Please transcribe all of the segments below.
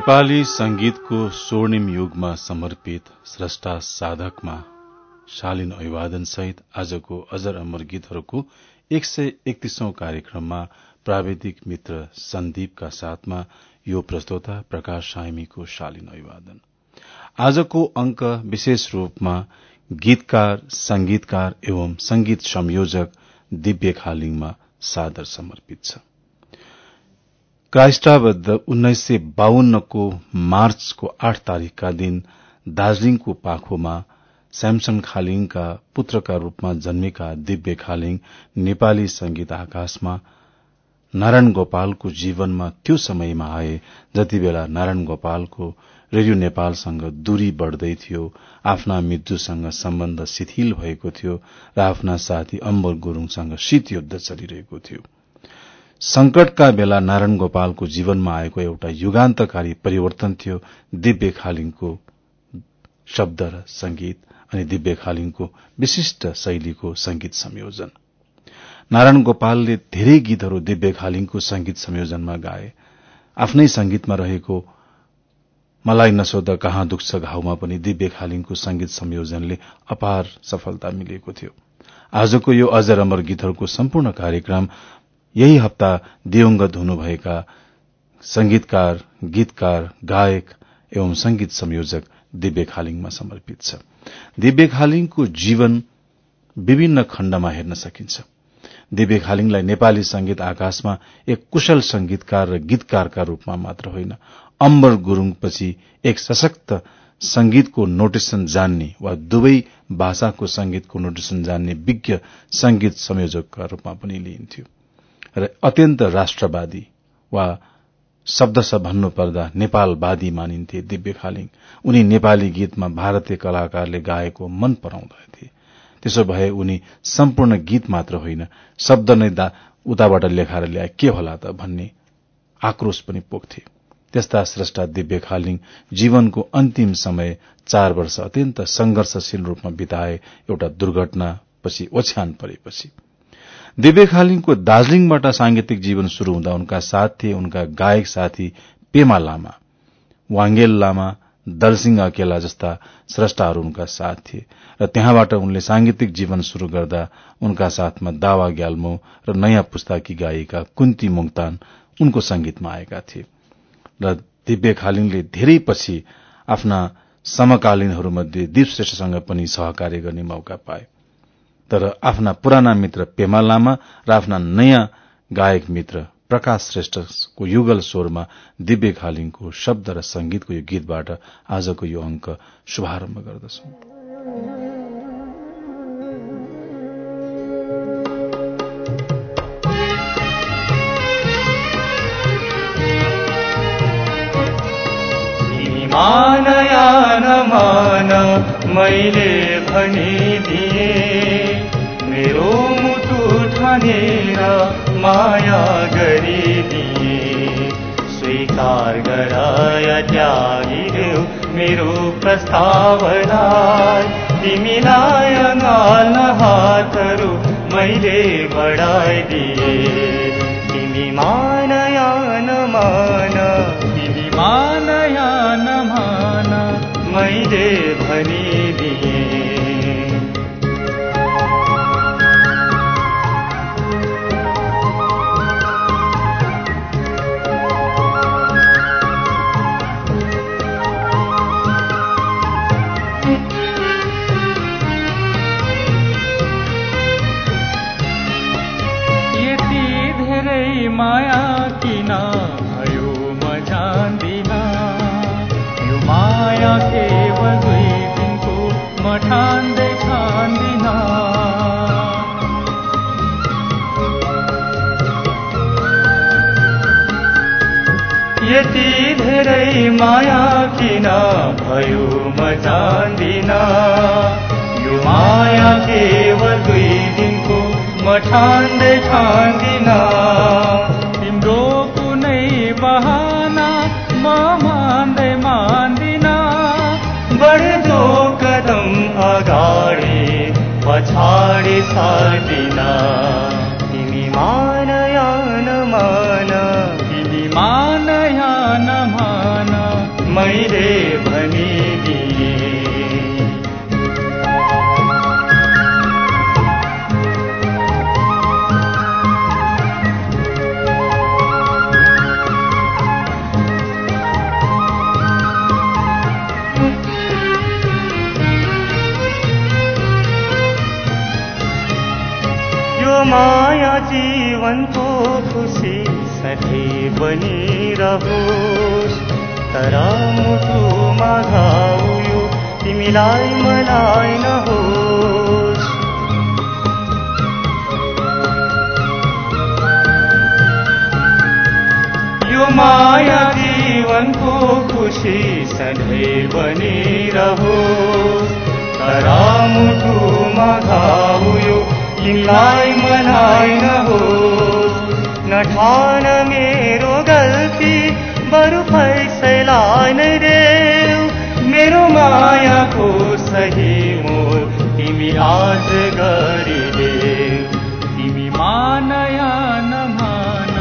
नेपाली संगीतको स्वर्णिम युगमा समर्पित स्रष्टा साधकमा शालीन अभिवादन सहित आजको अजर अमर गीतहरूको एक सय एकतीसौं कार्यक्रममा प्राविधिक मित्र सन्दीपका साथमा यो प्रस्तोता प्रकाश साइमीको शालीन अभिवादन। आजको अंक विशेष रूपमा गीतकार संगीतकार एवं संगीत संयोजक दिव्य खालिङमा सादर समर्पित छ। क्राइस्टाबद्ध उन्नाइस सय बाहन्नको मार्चको आठ तारीकका दिन दार्जीलिङको पाखोमा स्यामसन खालिङका पुत्रका रूपमा जन्मेका दिव्य खालिङ नेपाली संगीत आकाशमा नारायण गोपालको जीवनमा त्यो समयमा आए जति बेला नारायण गोपालको रेडियो नेपालसँग दूरी बढ़दै थियो आफ्ना मित्रुसँग सम्बन्ध शिथिल भएको थियो र आफ्ना साथी अम्बर गुरूङसँग शीत युद्ध चलिरहेको थियो। संकटका बेला नारायण गोपालको जीवनमा आएको एउटा युगान्तकारी परिवर्तन थियो दिव्य खालिङको शब्द र संगीत अनि दिव्य खालिङको विशिष्ट शैलीको संगीत संयोजन। नारायण गोपालले धेरै गीतहरू दिव्य खालिङको संगीत संयोजनमा गाए। आफ्नै संगीतमा रहेको मलाई नसोध कहाँ दुख्छ घाउमा पनि दिव्य खालिङको संगीत संयोजनले अपार सफलता मिलेको थियो। आजको यो अजर अमर गीतहरूको सम्पूर्ण कार्यक्रम यही हप्ता दिवंगत हुनुभएका संगीतकार गीतकार गायक एवं संगीत संयोजक दिव्य खालिङमा समर्पित छ। दिव्य खालिङको जीवन विभिन्न खण्डमा हेर्न सकिन्छ। दिव्य खालिङलाई नेपाली संगीत आकाशमा एक कुशल संगीतकार र गीतकारका रूपमा मात्र होइन अम्बर गुरूङपछि एक सशक्त संगीतको नोटेशन जान्ने वा दुवै भाषाको संगीतको नोटेशन जान्ने विज्ञ संगीत संयोजकका रूपमा पनि लिइन्थ्यो। र अत्यन्त राष्ट्रवादी वा शब्दश भन्नुपर्दा नेपालवादी मानिन्थे दिव्य खालिङ। उनी नेपाली गीतमा भारतीय कलाकारले गाएको मन पराउँदथे त्यसो भए उनी सम्पूर्ण गीत मात्र होइन शब्द नै उताबाट लेखाएर ल्याए के होला त भन्ने आक्रोश पनि पोख्थे। त्यस्ता श्रेष्ठा दिव्य खालिङ जीवनको अन्तिम समय चार वर्ष अत्यन्त संघर्षशील रूपमा बिताए एउटा दुर्घटनापछि ओछ्यान परेपछि। दिव्य खालिङको दार्जीलिङबाट सांगीतिक जीवन शुरू हुँदा उनका साथ थिए उनका गायक साथी पेमा लामा वाङ्गेल लामा दलसिंह अकेला जस्ता श्रष्टाहरू उनका साथ थिए र त्यहाँबाट उनले सांगीतिक जीवन शुरू गर्दा उनका साथमा दावा ग्याल्मो र नयाँ पुस्ताकी गायिका कुन्ती मुङतान उनको संगीतमा आएका थिए र दिव्य खालिङले धेरै पछि आफ्ना समकालीनहरूमध्ये दीप श्रेष्ठसँग पनि सहकार्य गर्ने मौका पाए। तर आफ्ना पुराना मित्र पेमा लामा र आफ्ना नयाँ गायक मित्र प्रकाश श्रेष्ठको युगल स्वरमा दिव्य खालिङको शब्द र संगीतको यो गीतबाट आजको यो अंक शुभारम्भ गर्दछौ। मान मैले भनिदिए मेरो मुटु ठानेर माया गरिदिए। स्वीकार गराय त्यागिदेऊ मेरो प्रस्तावना तिमीलाई अँगाल्न हातहरू मैले बढाइदिए। तिमी मानया नमान तिमी मानया नमान मैले भनिदिए। यति धेरै माया किन भयो म जान्दिन? यो माया केवल दुई दिनको म ठान्दै ठान्दिन। तिम्रो कुनै बहाना म मान्दै मान्दिन। बढ्दो कदम अगाडि पछाडि सार्दिन। तिमी मान बनिरहोस् तर मुटुमा घाउ यो तिमीलाई मलाई नहोस्। यो माया जीवनको खुसी सधैँ बनिरहोस् तर मुटुमा घाउ यो तिमीलाई मलाई नहोस्। नठान मेरो गल्ती बरु फैसला नै देऊ। मेरो मायाको सही मोल तिमी आज गरिदेऊ तिमी मान या नमान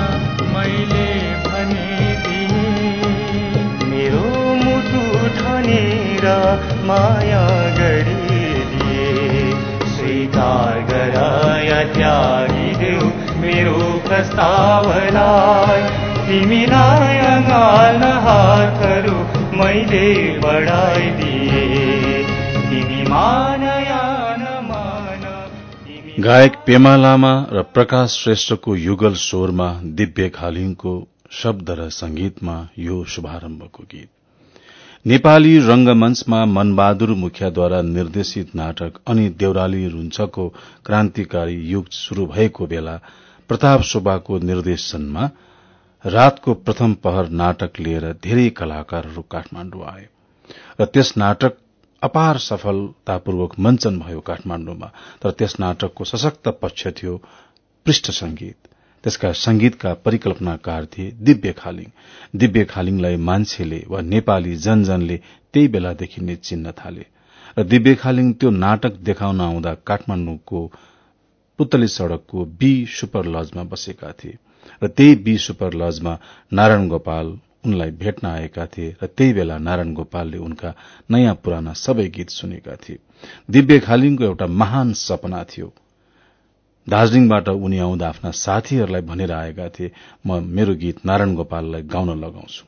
मैले भनिदिए मेरो मुटु ठनेर माया गरिदिए स्वीकार गर या त्यागिदेऊ मेरो प्रस्तावलाई तिमीलाई अँगाल्न हातहरू मैले बढाइदिए। तिमी मान गायक पेमा लामा र प्रकाश श्रेष्ठको युगल स्वरमा दिव्य खालिङको शब्द र संगीतमा यो शुभारम्भको गीत। नेपाली रंगमंचमा मनबहादुर मुखियाद्वारा निर्देशित नाटक अनि देउराली रुन्छको क्रान्तिकारी युग शुरू भएको बेला प्रताप सुब्बाको निर्देशनमा रातको प्रथम पहर नाटक लिएर धेरै कलाकारहरू काठमाण्डु आए र त्यस नाटक अपार सफलतापूर्वक मञ्चन भयो काठमाण्डुमा तर त्यस नाटकको सशक्त पक्ष थियो पृष्ठ संगीत त्यसका संगीतका परिकल्पनाकार थिए दिव्य खालिङ। दिव्य खालिङलाई मान्छेले वा नेपाली जनजनले त्यही बेलादेखि नै चिन्न थाले। र दिव्य खालिङ त्यो नाटक देखाउन आउँदा काठमाण्डुको पुतली सड़कको बी सुपर लजमा बसेका थिए र त्यही बी सुपर लजमा नारायण गोपाल उनलाई भेट्न आएका थिए र त्यही बेला नारायण गोपालले उनका नयाँ पुराना सबै गीत सुनेका थिए। दिव्य खालिङको एउटा महान सपना थियो। दार्जीलिङबाट उनी आउँदा आफ्ना साथीहरूलाई भनेर आएका थिए म मेरो गीत नारायण गोपाललाई गाउन लगाउँछु।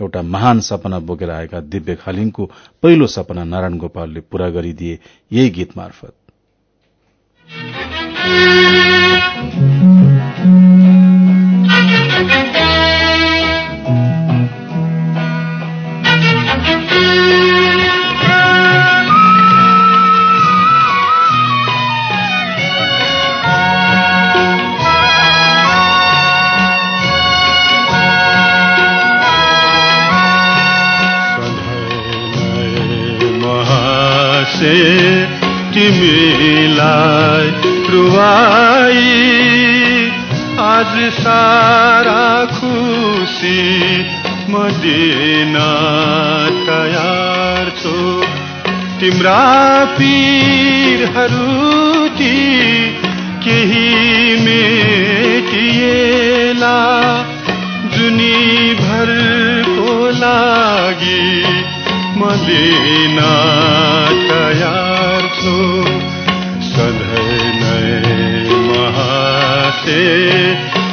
एउटा महान सपना बोकेर आएका दिव्य खालिङको पहिलो सपना नारायण गोपालले पूरा गरिदिए यही गीत मार्फत। Thank you. तिमीलाई रुवाई आज सारा खुसी म दिन तयार छु। तिम्रा पीरहरू ती केही मेटिएला। जुनी भरको लागि म दिन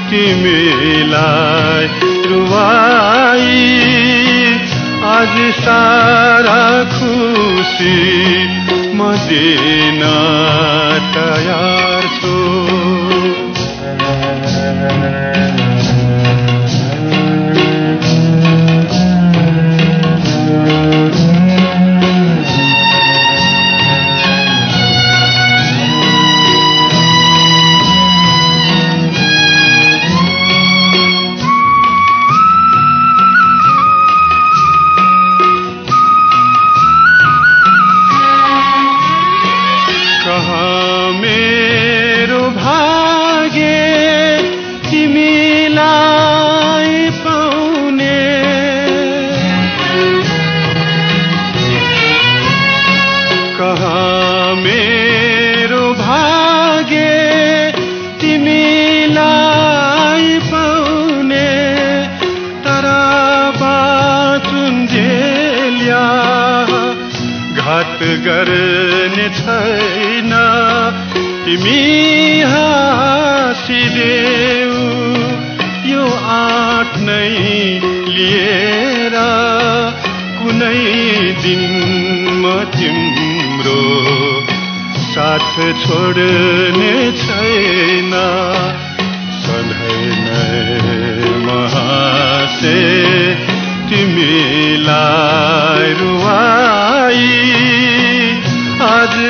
तिमीलाई रुवाई आज सारा खुसी म दिन तयार छु।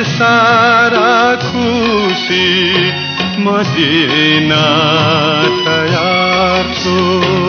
सारा खुसी मदिना तयार छु।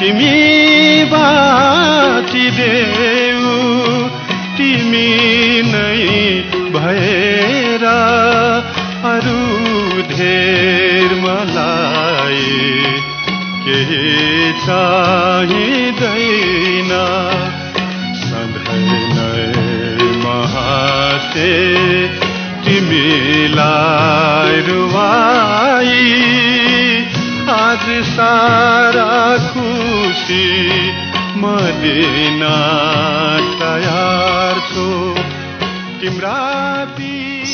तिमी बाँचिदेऊ तिमी नै भएर अरू धेर मलाई केही चाहिँदैन। सधैँ नै महासे तिमीलाई रुवाई आज सारा खुसी तयार छु तिम्रा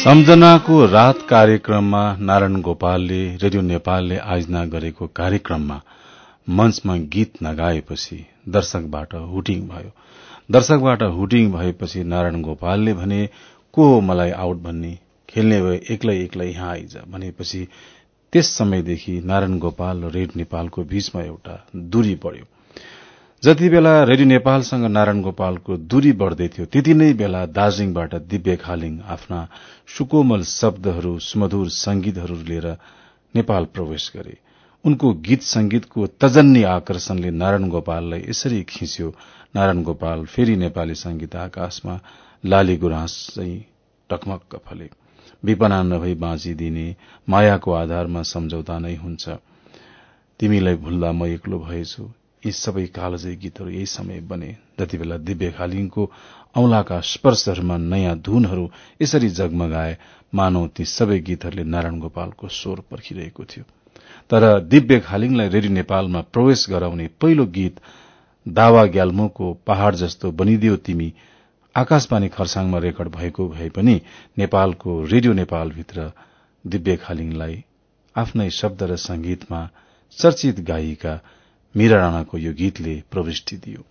सम्झनाको रात कार्यक्रममा नारायण गोपालले रेडियो नेपालले आयोजना गरेको कार्यक्रममा मञ्चमा गीत नगाएपछि दर्शकबाट हुटिङ भयो। दर्शकबाट हुटिङ भएपछि नारायण गोपालले भने को मलाई आउट भन्ने? खेल्ने भए एक्लै एक्लै यहाँ आइज भनेपछि त्यस समयदेखि नारायण गोपाल र रेड नेपालको बीचमा एउटा दूरी बढ़्यो। जति बेला रेडियो नेपालसँग नारायण गोपालको दूरी बढ़दै थियो त्यति नै बेला दार्जीलिङबाट दिव्य खालिङ आफ्ना सुकोमल शब्दहरू सुमधुर संगीतहरू लिएर नेपाल प्रवेश गरे। उनको गीत संगीतको तजन्य आकर्षणले नारायण गोपाललाई यसरी खिच्यो। नारायण गोपाल फेरि नेपाली संगीत आकाशमा लाली गुराँस चाहिँ टकमक्क फले। विपना नभई बाँचिदिने मायाको आधारमा सम्झौता नै हुन्छ। तिमीलाई भुल्दा म एक्लो भएछु। यी सबै कालजयी गीतहरू यही समय बने। जति बेला दिव्य खालिङको औंलाका स्पर्शहरूमा नयाँ धुनहरू यसरी जगमगाए मानव ती सबै गीतहरूले नारायण गोपालको स्वर पर्खिरहेको थियो। तर दिव्य खालिङलाई रेडियो नेपालमा प्रवेश गराउने पहिलो गीत दावा ग्याल्मोको पहाड़ जस्तो बनिदियो तिमी। आकाशवाणी खरसाङमा रेकर्ड भएको भए पनि नेपालको रेडियो नेपालभित्र दिव्य खालिङलाई आफ्नै शब्द र संगीतमा चर्चित गायिका मीरा राणाको यो गीतले प्रविष्टि दियो।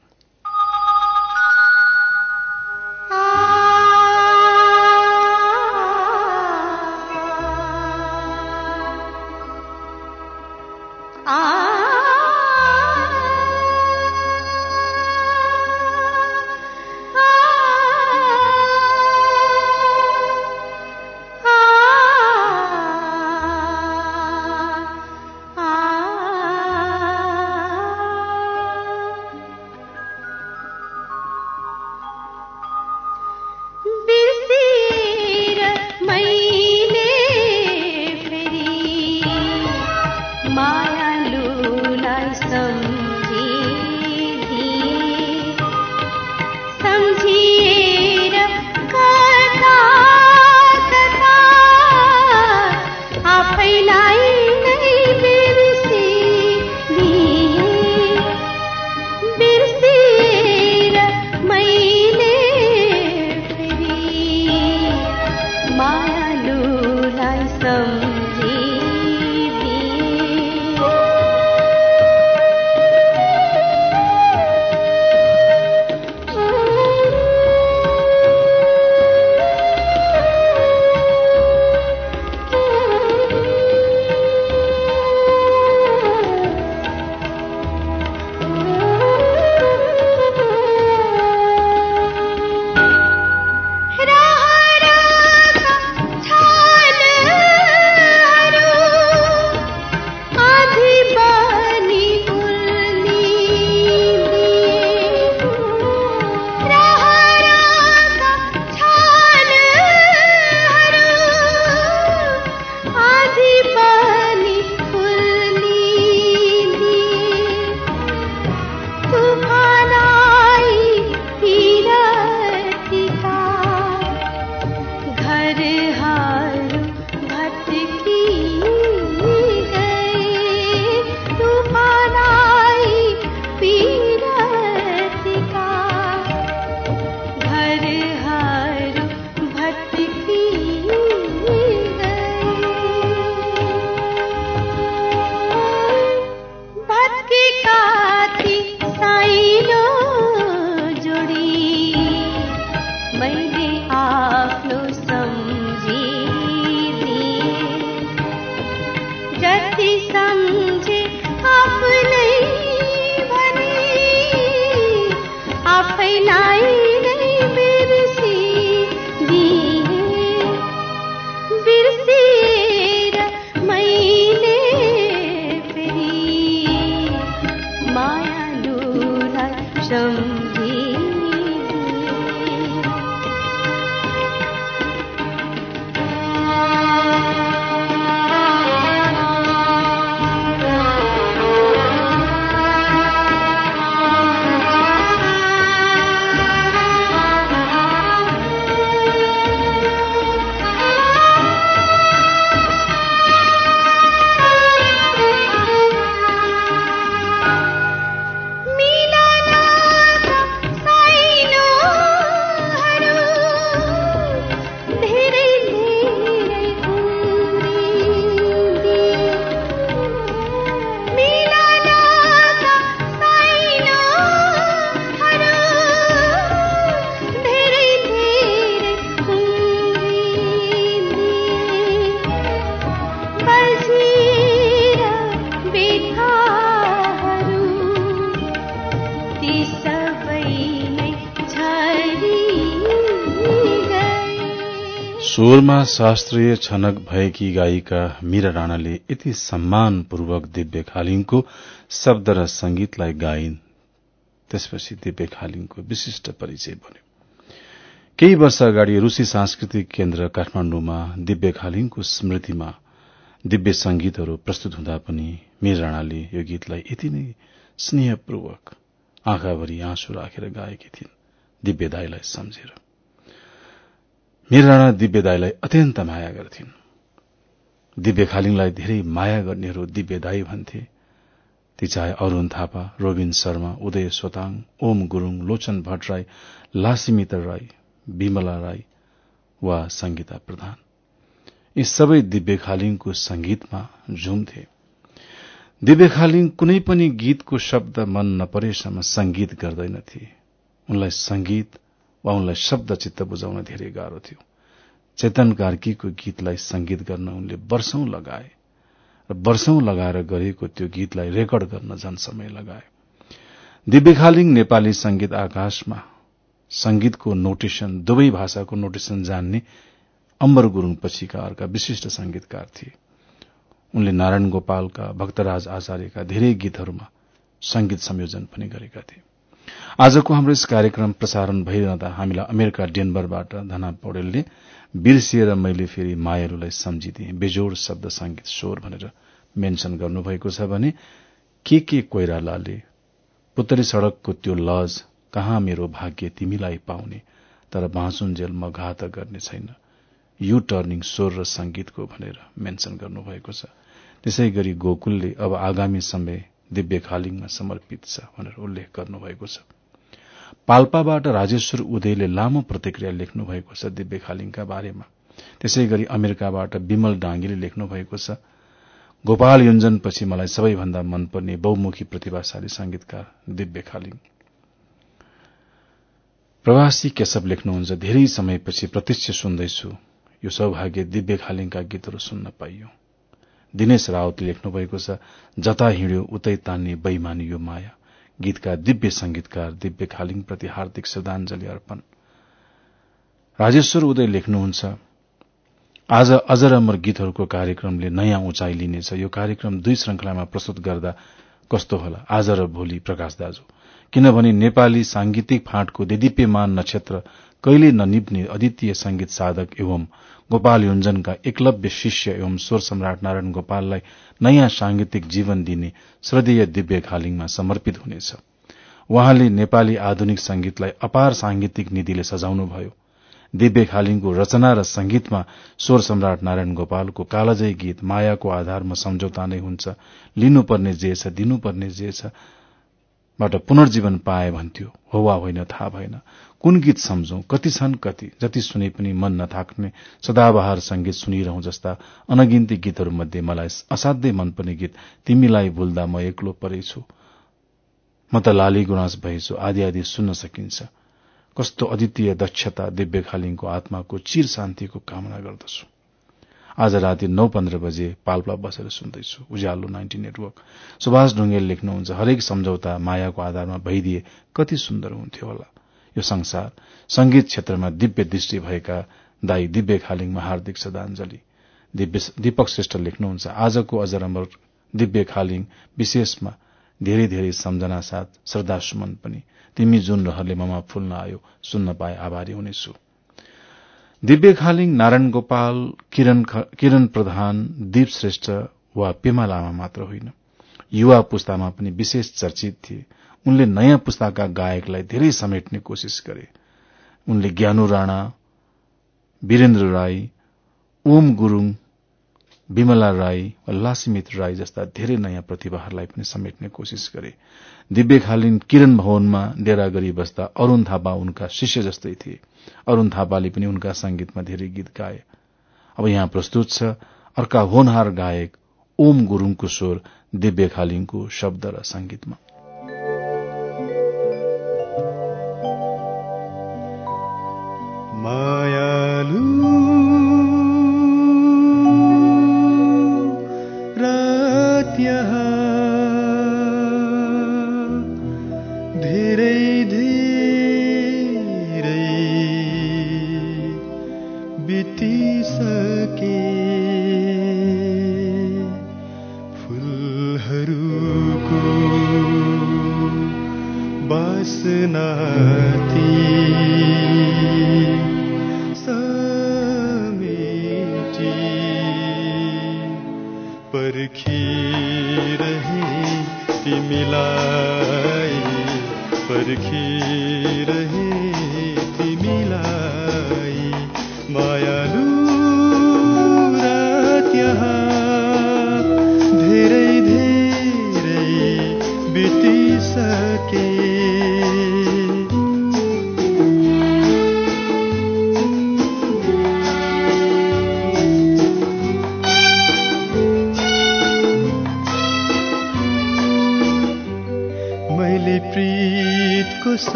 स्वरमा शास्त्रीय छनक भएकी गायिका मीरा राणाले यति सम्मानपूर्वक दिव्य खालिङको शब्द र संगीतलाई गाइन्। त्यसपछि दिव्य खालिङको विशिष्ट परिचय बन्यो। केही वर्ष अगाडि रूसी सांस्कृतिक केन्द्र काठमाण्डुमा दिव्य खालिङको स्मृतिमा दिव्य संगीतहरू प्रस्तुत हुँदा पनि मीर राणाले यो गीतलाई यति नै स्नेहपूर्वक आँखाभरि आँसु राखेर गाएकी थिइन्। दिव्य दाईलाई सम्झेर। मीर राणा दिव्य दाईलाई अत्यन्त माया गर्थिन्। दिव्य खालिङलाई धेरै माया गर्नेहरू दिव्य दाई भन्थे। ती चाहे अरूण थापा रोबिन शर्मा उदय सोताङ ओम गुरूङ लोचन भट्टराई लासिमितर राई विमला राई वा संगीता प्रधान। यी सबै दिव्य खालिङको संगीतमा झुम्थे। दिव्य खालिङ कुनै पनि गीतको शब्द मन नपरेसम्म संगीत गर्दैनथे। उनलाई संगीत वा उनलाई शब्द चित्त बुझाउन धेरै गाह्रो थियो। चेतन कार्कीको गीतलाई संगीत गर्न उनले वर्षौं लगाए र वर्षौं लगाएर गरेको त्यो गीतलाई रेकर्ड गर्न झन समय लगाए। दिव्य खालिङ नेपाली संगीत आकाशमा संगीतको नोटेशन दुवै भाषाको नोटेशन जान्ने अम्बर गुरूङ पछिका अर्का विशिष्ट संगीतकार थिए। उनले नारायण गोपालका भक्तराज आचार्यका धेरै गीतहरूमा संगीत संयोजन पनि गरेका थिए। आजको हाम्रो यस कार्यक्रम प्रसारण भइरहँदा हामीलाई अमेरिका डेनबरबाट धना पौडेलले बिर्सिएर मैले फेरि मायालुलाई सम्झिदिए। बेजोड शब्द संगीत स्वर भनेर मेन्शन गर्नुभएको छ भने के के कोइरालाले पुतरी सड़कको त्यो लज कहाँ मेरो भाग्य तिमीलाई पाउने तर बाँचुन्जेल म घात गर्ने छैन। यु टर्निङ स्वर र संगीतको भनेर मेन्शन गर्नुभएको छ। त्यसै गरी गोकुलले अब आगामी समय दिव्य खालिङमा समर्पित छ भनेर उल्लेख गर्नुभएको छ। पाल्पाबाट राजेश्वर उदयले लामो प्रतिक्रिया लेख्नु भएको छ दिव्य खालिङका बारेमा। त्यसै गरी अमेरिकाबाट विमल डांगीले लेख्नु भएको छ गोपाल युञ्जनपछि मलाई सबैभन्दा मनपर्ने बहुमुखी प्रतिभाशाली संगीतकार दिव्य खालिङ प्रवासी केशव लेख्नुहुन्छ धेरै समयपछि प्रत्यक्ष सुन्दैछु। यो सौभाग्य दिव्य खालिङका गीतहरू सुन्न पाइयो। दिनेश रावतले लेख्नु भएको छ जता हिँड्यो उतै तान्ने बैमानी यो माया। गीतका दिव्य संगीतकार दिव्य खालिङ प्रति हार्दिक श्रद्धांजलि अर्पण। राजेश्वर उदय लेख्नुहुन्छ आज अजर अमर गीतहरूको कार्यक्रमले नयाँ उचाइ लिनेछ। यो कार्यक्रम दुई श्रृंखलामा प्रस्तुत गर्दा कस्तो होला? आज र भोलि प्रकाश दाजु। किनभने नेपाली सांगीतिक फाँटको देदीप्यमान नक्षत्र कहिले ननिप्ने अद्वितीय संगीत साधक एवं गोपाल योञ्जनका एकलव्य शिष्य एवं स्वर सम्राट नारायण गोपाललाई नयाँ सांगीतिक जीवन दिने श्रद्धेय दिव्य खालिङमा समर्पित हुनेछ। उहाँले नेपाली आधुनिक संगीतलाई अपार सांगीतिक निधिले सजाउनुभयो। दिव्य खालिङको रचना र संगीतमा स्वर सम्राट नारायण गोपालको कालजय गीत मायाको आधारमा सम्झौता नै हुन्छ। लिनुपर्ने जे छ दिनुपर्ने जे छ पुनर्जीवन पाए भन्थ्यो। हो वा होइन थाहा भएन। कुन गीत सम्झौं? कति छन् कति? जति सुने पनि मन नथाक्ने सदाबहार संगीत सुनिरहँ जस्ता अनगिन्ती गीतहरूमध्ये मलाई असाध्यै मनपर्ने गीत तिमीलाई भुल्दा म एक्लो परेछु। म त लाली गुनास भएछु आदि आदि सुन्न सकिन्छ। कस्तो अद्वितीय दक्षता दिव्य खालिङको आत्माको चिर शान्तिको कामना गर्दछु। आज राति नौ पन्ध्र बजे पाल्पा बसेर सुन्दैछु उज्यालो नाइन्टी नेटवर्क। सुभाष ढुङ्गेल लेख्नुहुन्छ हरेक सम्झौता मायाको आधारमा भइदिए कति सुन्दर हुन्थ्यो होला। यो संसार। संगीत क्षेत्रमा दिव्य दृष्टि भएका दाई दिव्य खालिङमा हार्दिक श्रद्धाञ्जली। दीपक श्रेष्ठ लेख्नुहुन्छ आजको अजर अमर दिव्य खालिङ विशेषमा धेरै धेरै सम्झना साथ श्रद्धा सुमन पनि। तिमी जुन रहरले ममा फुल्न आयो सुन्न पाए आभारी हुनेछु दिव्य खालिङ नारायण गोपाल किरण, किरण प्रधान दीप श्रेष्ठ वा पेमा लामा मात्र होइन। युवा पुस्तामा पनि विशेष चर्चित थिए। उनले नयाँ पुस्ताका गायकलाई धेरै समेट्ने कोशिश गरे। उनले ज्ञानु राणा वीरेन्द्र राई ओम गुरूङ विमला राई वा लासीमित राई जस्ता धेरै नयाँ प्रतिभाहरूलाई पनि समेट्ने कोशिश गरे। दिव्य खालिन किरण भवनमा डेरा गरी बस्दा अरूण थापा उनका शिष्य जस्तै थिए। अरूण थापाले पनि उनका संगीतमा धेरै गीत गाए। अब यहाँ प्रस्तुत छ अर्का होनहार गायक ओम गुरूङको स्वर दिव्य खालिङको शब्द र संगीतमा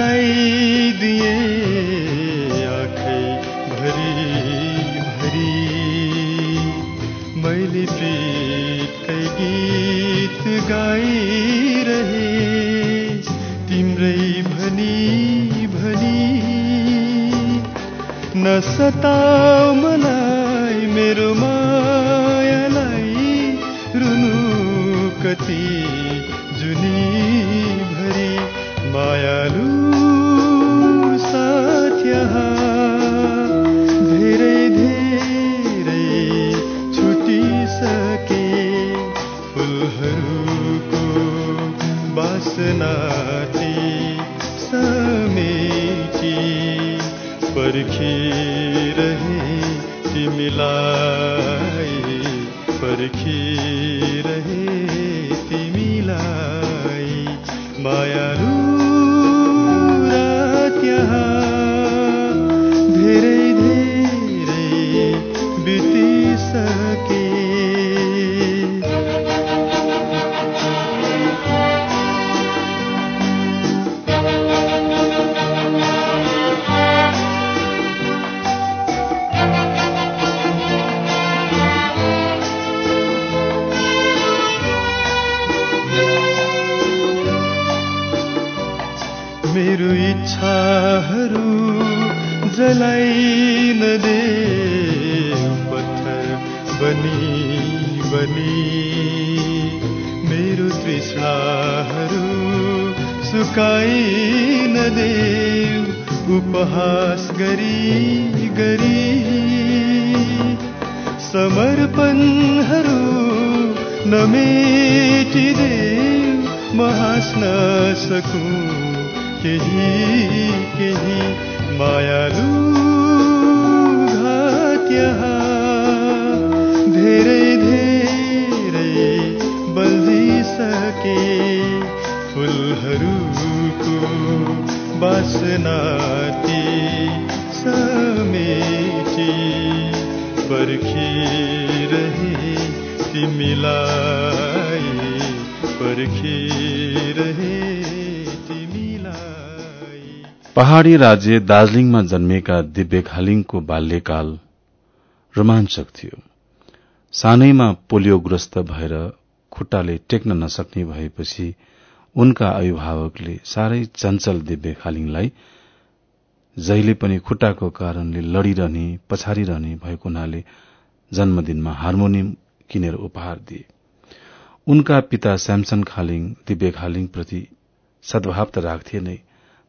गई पहाड़ी राज्य दार्जीलिङमा जन्मेका दिव्य खालिङको बाल्यकाल रोमाञ्चक थियो। सानैमा पोलियोग्रस्त भएर खुट्टाले टेक्न नसक्ने भएपछि उनका अभिभावकले साह्रै चञ्चल दिव्य खालिङलाई जहिले पनि खुट्टाको कारणले लड़िरहने पछारिरहने भएको हुनाले जन्मदिनमा हार्मोनियम किनेर उपहार दिए। उनका पिता स्यामसन खालिङ दिव्य खालिङ प्रति सद्भाव त राख्थे नै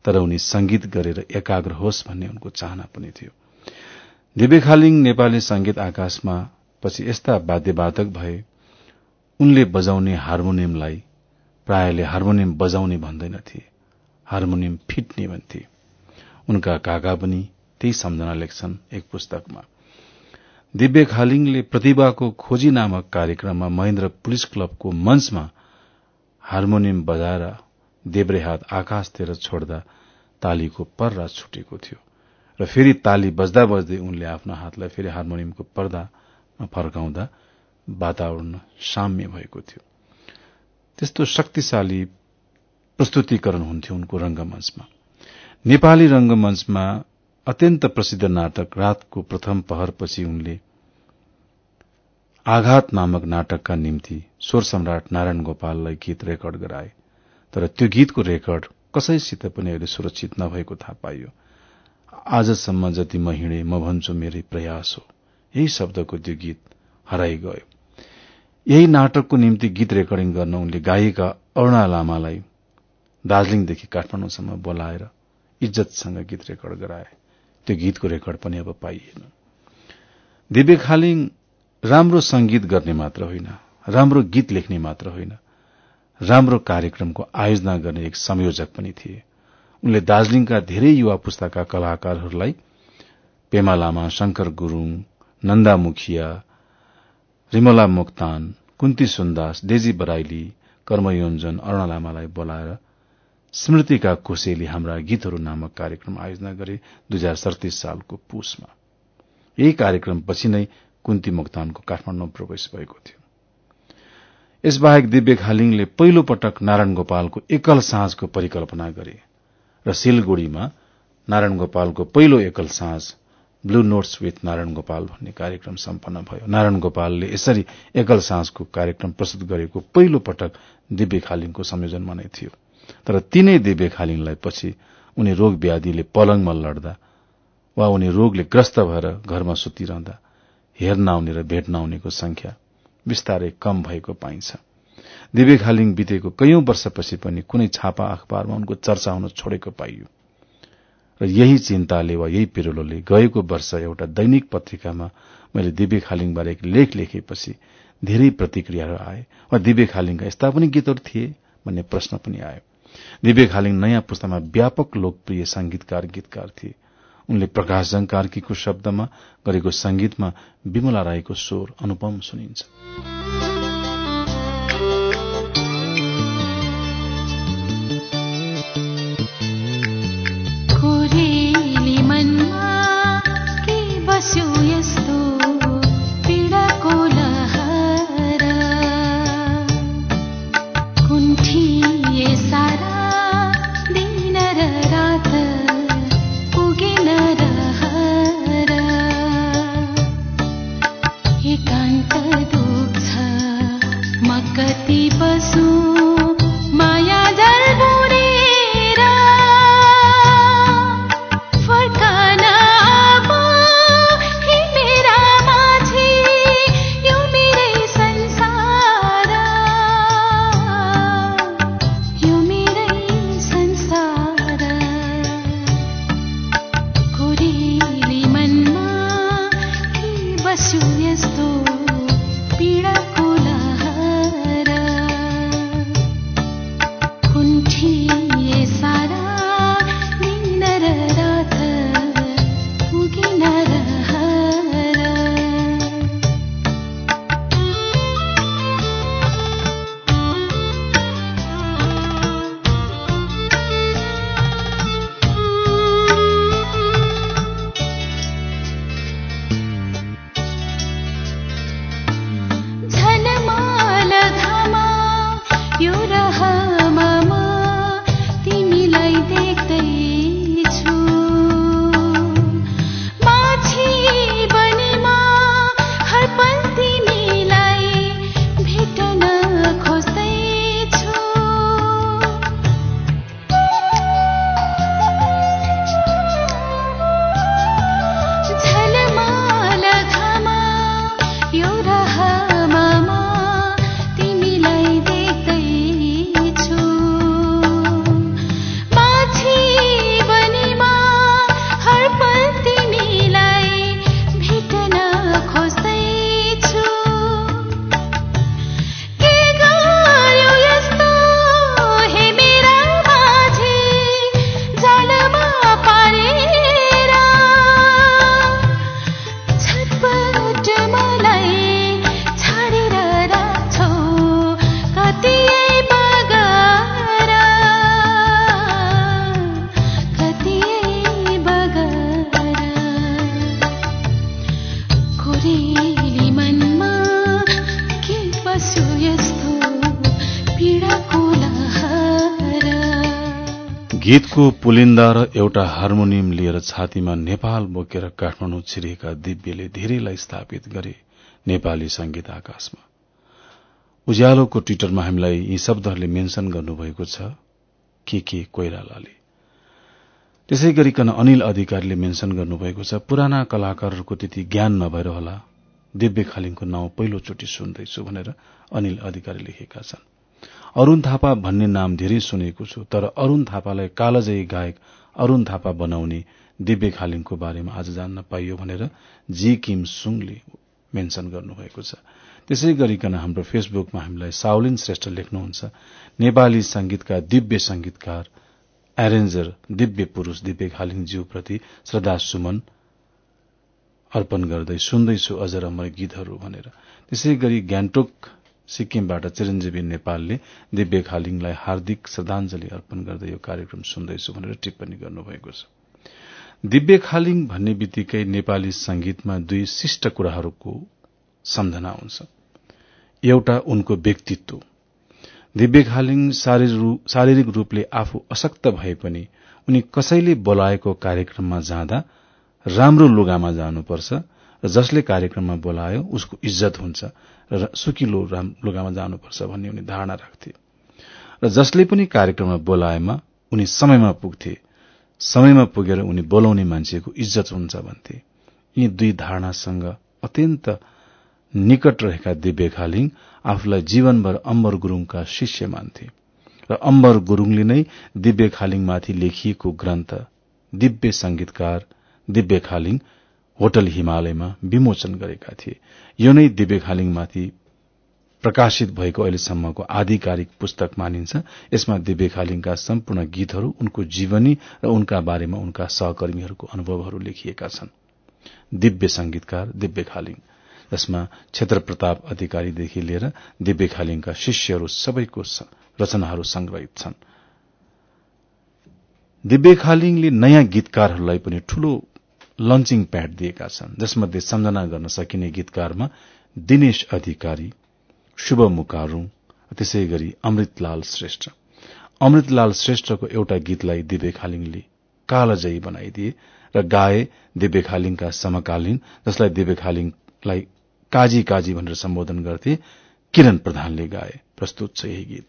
तर उनी संगीत गरेर एकाग्र होस् भन्ने उनको चाहना पनि थियो। दिव्य खालिङ नेपाली संगीत आकाशमा पछि यस्ता वाद्यवादक भए उनले बजाउने हार्मोनियमलाई प्रायले हार्मोनियम बजाउने भन्दैनथे हार्मोनियम फिट्ने भन्थे। उनका काका पनि त्यही सम्झना लेख्छन् एक पुस्तकमा। दिव्य खालिङले प्रतिभाको खोजी नामक कार्यक्रममा महेन्द्र पुलिस क्लबको मञ्चमा हार्मोनियम बजाएर देब्रे हात आकाशतिर छोड्दा तालीको पर्रा छुटेको थियो र फेरि ताली बज्दा बज्दै उनले आफ्नो हातलाई फेरि हार्मोनियमको पर्दामा फर्काउँदा वातावरण साम्य भएको थियो। त्यस्तो शक्तिशाली प्रस्तुतिकरण हुन्थ्यो उनको रंगमञ्चमा नेपाली रंगमञ्चमा अत्यन्त प्रसिद्ध नाटक रातको प्रथम पहरपछि उनले आघात नामक नाटकका निम्ति स्वर सम्राट नारायण गोपाललाई गीत रेकर्ड गराए। तर त्यो गीतको रेकर्ड कसैसित पनि अहिले सुरक्षित नभएको थाहा पाइयो। आजसम्म जति म हिँडे म भन्छु मेरै प्रयास हो। यही शब्दको त्यो गीत हराइ गयो यही नाटकको निम्ति गीत रेकर्डिङ गर्न उनले गायिका अरूणा लामालाई दार्जीलिङदेखि काठमाडौँसम्म बोलाएर इज्जतसँग गीत रेकर्ड गराए। त्यो गीतको रेकर्ड पनि अब पाइएन। दिव्य खालिङ राम्रो संगीत गर्ने मात्र होइन राम्रो गीत लेख्ने मात्र होइन। राम्रो कार्यक्रमको आयोजना गर्ने एक संयोजक पनि थिए। उनले दार्जीलिङका धेरै युवा पुस्ताका कलाकारहरूलाई पेमा लामा शंकर गुरूङ नन्दा मुखिया रिमला मोक्तान कुन्ती सुन्दास डेजी बराइली कर्मयोञ्जन अरूणा लामालाई बोलाएर स्मृतिका कोसेली हाम्रा गीतहरू नामक कार्यक्रम आयोजना गरे दुई हजार सडतिस सालको पुसमा। यही कार्यक्रमपछि नै कुन्ती मोक्तानको काठमाडौँ प्रवेश भएको थियो। यसबाहेक दिव्य खालिङले पहिलो पटक नारायण गोपालको एकल साँझको परिकल्पना गरे र सिलगढ़ीमा नारायण गोपालको पहिलो एकल साँझ blue notes with Narayan Gopal भन्ने कार्यक्रम सम्पन्न भयो। नारायण गोपालले यसरी एकल साँझको कार्यक्रम प्रस्तुत गरेको पहिलो पटक दिव्य खालिङको संयोजनमा नै थियो। तर तीनै दिव्य खालिङलाई पछि उनी रोग व्याधिले पलङमा लड्दा वा उनी रोगले ग्रस्त भएर घरमा सुतिरहँदा हेर्न आउने र भेट्न आउनेको संख्या विस्तारै कम भएको पाइन्छ। दिव्य खालिङ बितेको कैयौं वर्षपछि पनि कुनै छापा अखबारमा उनको चर्चा हुन छोडेको पाइयो। र यही चिन्ताले वा यही पिरोलोले गएको वर्ष एउटा दैनिक पत्रिकामा मैले दिव्य खालिङबारे एक लेख लेखेपछि धेरै प्रतिक्रियाहरू आए वा दिव्य खालिङका यस्ता पनि गीतहरू थिए भन्ने प्रश्न पनि आयो। दिव्य खालिङ नयाँ पुस्तामा व्यापक लोकप्रिय संगीतकार गीतकार थिए। उनले प्रकाश जङकार्कीको शब्दमा गरेको संगीतमा विमला राईको स्वर अनुपम सुनिन्छ। गीतको पुलिन्दा र एउटा हार्मोनियम लिएर छातीमा नेपाल बोकेर काठमाडौँ छिरेका दिव्यले धेरैलाई स्थापित गरे नेपाली संगीत आकाशमा। उज्यालोको ट्विटरमा हामीलाई यी शब्दहरूले मेन्शन गर्नुभएको छ के के कोइरालाले। त्यसै गरिकन अनिल अधिकारीले मेन्शन गर्नुभएको छ पुराना कलाकारहरूको त्यति ज्ञान नभएर होला। दिव्य खालिङको नाउँ पहिलोचोटि सुन्दैछु भनेर अनिल अधिकारी लेखेका छन्। अरूण थापा भन्ने नाम धेरै सुनेको छु तर अरूण थापालाई कालजयी गायक अरूण थापा बनाउने दिव्य खालिङको बारेमा आज जान्न पाइयो भनेर जी किम सुङले मेन्शन गर्नुभएको छ। त्यसै गरिकन हाम्रो फेसबुकमा हामीलाई साउलिन श्रेष्ठ लेख्नुहुन्छ नेपाली संगीतका दिव्य संगीतकार एरेन्जर दिव्य पुरूष दिव्य खालिङज्यूप्रति श्रद्धा सुमन अर्पण गर्दै सुन्दैछु अझ रमय गीतहरू भनेर। त्यसै गरी गान्तोक सिक्किमबाट चिरञ्जीवी नेपालले दिव्य खालिङलाई हार्दिक श्रद्धाञ्जली अर्पण गर्दै यो कार्यक्रम सुन्दैछु भनेर टिप्पणी गर्नुभएको छ। दिव्य खालिङ भन्ने बित्तिकै नेपाली संगीतमा दुई शिष्ट कुराहरूको सम्झना हुन्छ। एउटा उनको व्यक्तित्व। दिव्य खालिङ शारीरिक रूपले आफू अशक्त भए पनि उनी कसैले बोलाएको कार्यक्रममा जाँदा राम्रो लुगामा जानुपर्छ र जसले कार्यक्रममा बोलायो उसको इज्जत हुन्छ र सुकिलो लुगामा जानुपर्छ भन्ने उनी धारणा राख्थे। र जसले पनि कार्यक्रममा बोलाएमा उनी समयमा पुग्थे। समयमा पुगेर उनी बोलाउने मान्छेको इज्जत हुन्छ भन्थे। यी दुई धारणासँग अत्यन्त निकट रहेका दिव्य खालिङ आफूलाई जीवनभर अम्बर गुरूङका शिष्य मान्थे। र अम्बर गुरूङले नै दिव्य खालिङमाथि लेखिएको ग्रन्थ दिव्य संगीतकार दिव्य खालिङ होटल हिमालयमा विमोचन गरेका थिए। यो नै दिव्य खालिङमाथि प्रकाशित भएको अहिलेसम्मको आधिकारिक पुस्तक मानिन्छ। यसमा दिव्य खालिङका सम्पूर्ण गीतहरू उनको जीवनी र उनका बारेमा उनका सहकर्मीहरूको अनुभवहरू लेखिएका छन्। दिव्य संगीतकार दिव्य खालिङ। जसमा क्षेत्र प्रताप अधिकारीदेखि लिएर दिव्य खालिङका शिष्यहरू सबैको रचनाहरू संग्रहित छन्। दिव्य खालिङले नयाँ गीतकारहरूलाई पनि ठूलो लन्चिङ प्याड दिएका छन्। जसमध्ये सम्झना गर्न सकिने गीतकारमा दिनेश अधिकारी शुभ मुकारू त्यसै गरी अमृतलाल श्रेष्ठ। अमृतलाल श्रेष्ठको एउटा गीतलाई दिव्य खालिङले कालजयी बनाइदिए र गाए दिव्य खालिङका समकालीन जसलाई दिव्य खालिङलाई काजी काजी भनेर सम्बोधन गर्थे किरण प्रधानले गाए। प्रस्तुत छ यही गीत।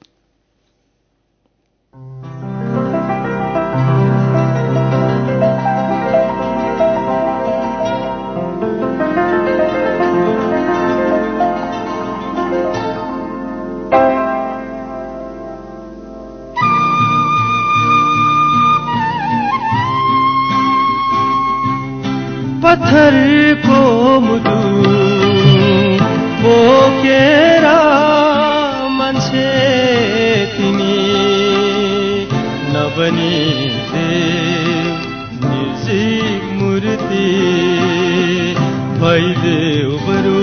पत्थरको मुटु बोकेर मान्छे तिमी नबनी निर्जीव मूर्ति भइदेऊ बरु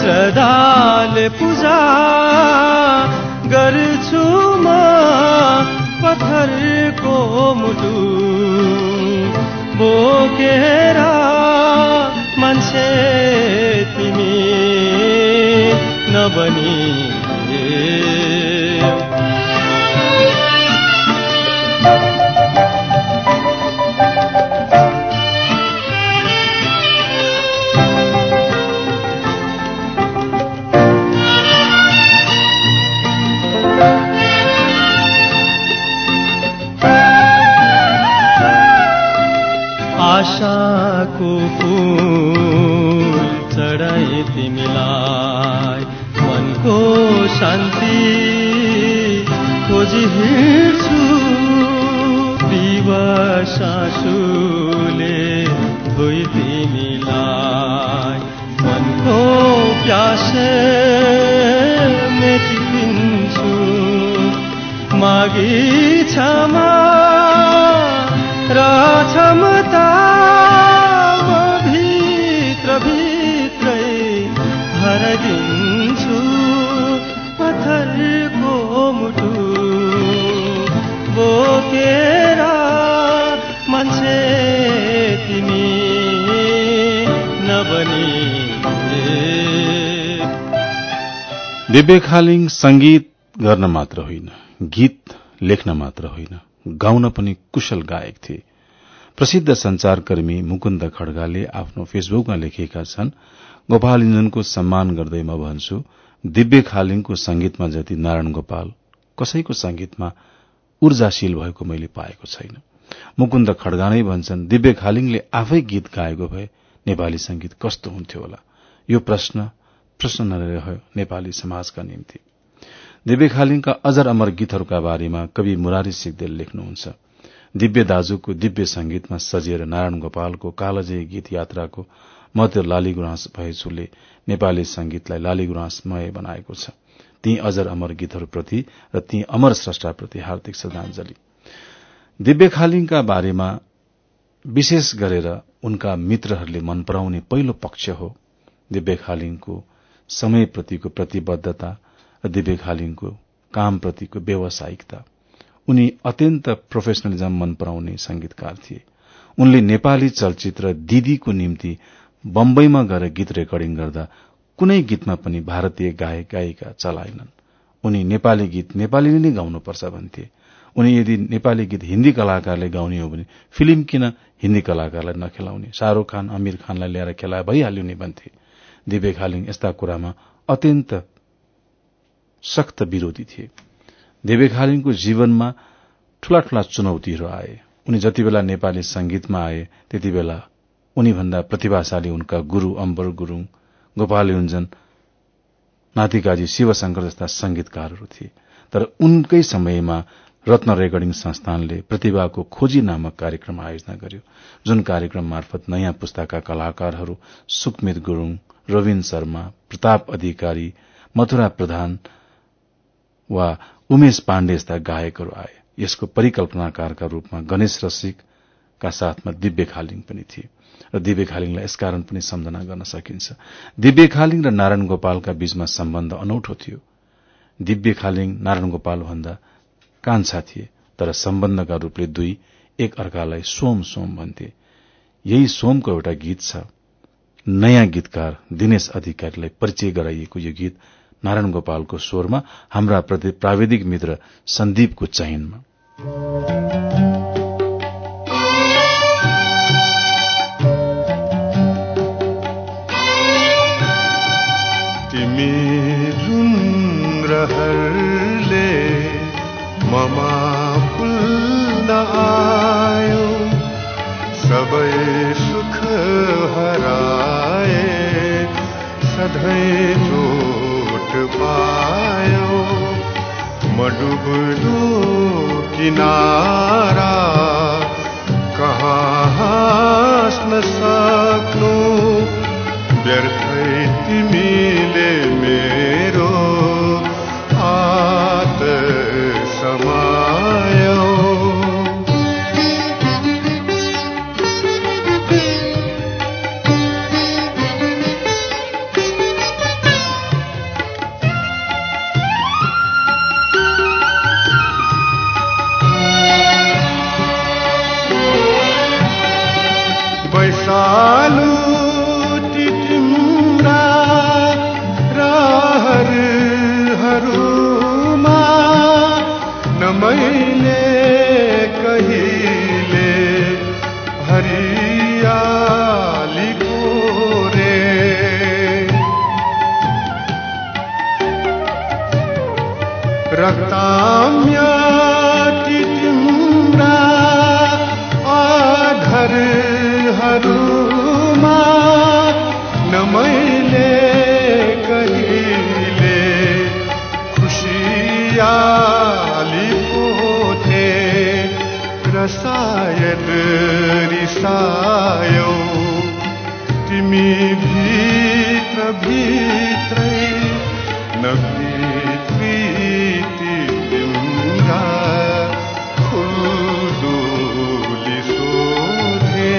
श्रद्धाले पूजा गर्छु म पत्थरको मुटु बोकेर मान्छे तिमी नबनी दिव्य खालिङ संगीत गर्न मात्र होइन गीत लेख्न मात्र होइन गाउन पनि कुशल गायक थिए। प्रसिद्ध संचारकर्मी मुकुन्द खड्गाले आफ्नो फेसबुकमा लेखेका छन् गोपाल इन्जनको सम्मान गर्दै म भन्छु दिव्य खालिङको संगीतमा जति नारायण गोपाल कसैको संगीतमा ऊर्जाशील भएको मैले पाएको छैन। मुकुन्द खड्गा नै भन्छन् दिव्य खालिङले आफै गीत गाएको भए नेपाली संगीत कस्तो हुन्थ्यो होला? यो प्रश्न प्रश्न नरह्यो नेपाली समाजका निम्ति। दिव्य खालिङका अजर अमर गीतहरूका बारेमा कवि मुरारी सिगदेल लेख्नुहुन्छ। दिव्य दाजुको दिव्य संगीतमा सजिएर नारायण गोपालको कालजय गीत यात्राको मध्य लालीगुराँस भएछुले नेपाली संगीतलाई लालीगुराँसमय बनाएको छ। ती अजर अमर गीतहरूप्रति र ती अमर स्रष्टाप्रति हार्दिक श्रद्धांजलि दिव्य खालिङका बारेमा विशेष गरेर उनका मित्रहरूले मन पराउने पहिलो पक्ष हो दिव्य खालिङको समयप्रतिको प्रतिबद्धता र दिव्य कामप्रतिको व्यावसायिकता। उनी अत्यन्त प्रोफेसनलिजम मन पराउने संगीतकार थिए। उनले नेपाली चलचित्र दिदीको निम्ति बम्बईमा गएर गीत रेकर्डिङ गर्दा कुनै गीतमा पनि भारतीय गायक गायिका चलाएनन्। उनी नेपाली गीत नेपालीले नै गाउनुपर्छ भन्थे। उनी यदि नेपाली गीत हिन्दी कलाकारले गाउने हो भने फिल्म किन हिन्दी कलाकारलाई नखेलाउने? शाहरूख खान अमीर खानलाई ल्याएर खेलाए भइहाल्यो नि भन्थे। दिव्य खालिङ यस्ता कुरामा अत्यन्त सख्त विरोधी थिए। देवे खालिङको जीवनमा ठूला ठूला चुनौतीहरू आए। उनी जति बेला नेपाली संगीतमा आए त्यति बेला उनीभन्दा प्रतिभाशाली उनका गुरू अम्बर गुरूङ गोपाल युञ्जन नातिकाजी शिवशंकर जस्ता संगीतकारहरू थिए। तर उनकै समयमा रत्न रेकर्डिङ संस्थानले प्रतिभाको खोजी नामक कार्यक्रम आयोजना गर्यो जुन कार्यक्रम मार्फत नयाँ पुस्ताका कलाकारहरू सुकमित गुरूङ रविन शर्मा प्रताप अधिकारी मथुरा प्रधान वा उमेश पाण्डे जस्ता गायकहरू आए। यसको परिकल्पनाकारका रूपमा गणेश रसिकका साथमा दिव्य खालिङ पनि थिए र दिव्य खालिङलाई यसकारण पनि सम्झना गर्न सकिन्छ। दिव्य खालिङ र नारायण गोपालका बीचमा सम्बन्ध अनौठो थियो। दिव्य खालिङ नारायण गोपाल भन्दा कान्छा थिए तर सम्बन्धका रूपले दुई एक अर्कालाई सोम सोम भन्थे। यही सोमको एउटा गीत छ। नयाँ गीतकार दिनेश अधिकारीलाई परिचय गराइएको यो गीत नारायण गोपालको स्वरमा हाम्रा प्राविधिक मित्र सन्दीपको चयनमा। ममा फुल्न आयो। सबै सधैँ चोट पायो। म किनारा कहाँ हाँस्न सक्नु व्यर्थै तिमीले मेरो रिसायौ तिमी भित्र भित्रै नभित्री तिम्रा फुलदुली सोधे।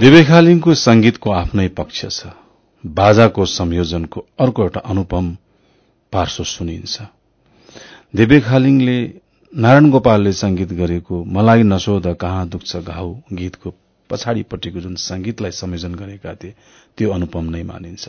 विवेकालिङको संगीतको आफ्नै पक्ष छ। बाजाको संयोजनको अर्को एउटा अनुपम पार्श्व सुनिन्छ देवे खालिङले नारायण गोपालले संगीत गरेको मलाई नसोध कहाँ दुख्छ घाउ गीतको पछाडिपट्टिको जुन संगीतलाई संयोजन गरेका थिए त्यो अनुपम नै मानिन्छ।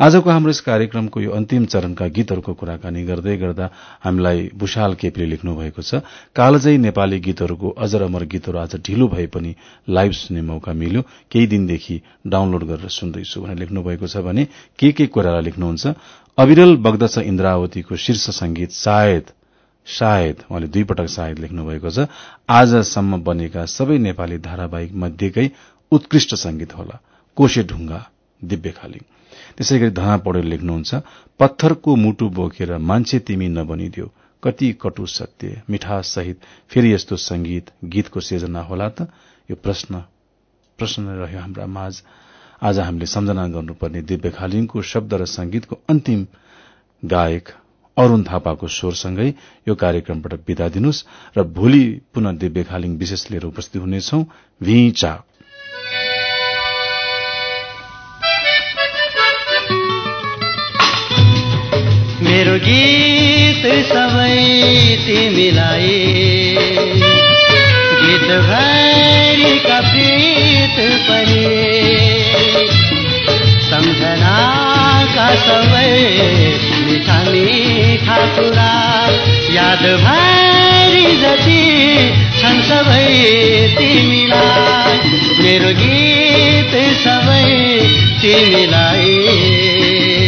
आजको हाम्रो यस कार्यक्रमको यो अन्तिम चरणका गीतहरूको कुराकानी गर्दै गर्दा हामीलाई भूषाल केपीले लेख्नु भएको छ कालजै नेपाली गीतहरूको अजर अमर गीतहरू आज ढिलो भए पनि लाइभ सुन्ने मौका मिल्यो केही दिनदेखि डाउनलोड गरेर सुन्दैछु भनेर लेख्नु भएको छ भने के के कोइराला लेख्नुहुन्छ अविरल बग्दछ इन्द्रावतीको शीर्ष संगीत सायद सायद उहाँले दुई पटक सायद लेख्नु भएको छ। आजसम्म बनेका सबै नेपाली धारावाहिक मध्येकै उत्कृष्ट संगीत होला। कोशे ढुङ्गा दिव्य खालिङ त्यसै गरी धना पौडेल लेख्नुहुन्छ पत्थरको मुटु बोकेर मान्छे तिमी नबनिदियो कति कटु सत्य मिठास सहित फेरि यस्तो संगीत गीतको सिर्जना होला त? यो प्रश्न प्रश्न रह्यो हाम्रा माझ। आज हामीले सम्झना गर्नुपर्ने दिव्य खालिङको शब्द र संगीतको अन्तिम गायक अरूण थापाको स्वरसँगै यो कार्यक्रमबाट विदा दिनुहोस् र भोलि पुनः दिव्य खालिङ विशेष लिएर उपस्थित हुनेछौ। मेरो गीत सबै तिमीलाई। गीत प्रीत पनि। सम्झनाका सबै मिठा मिठा कुरा याद भरि जति छन् सबै तिमीलाई। मेरो गीत सबै तिमीलाई।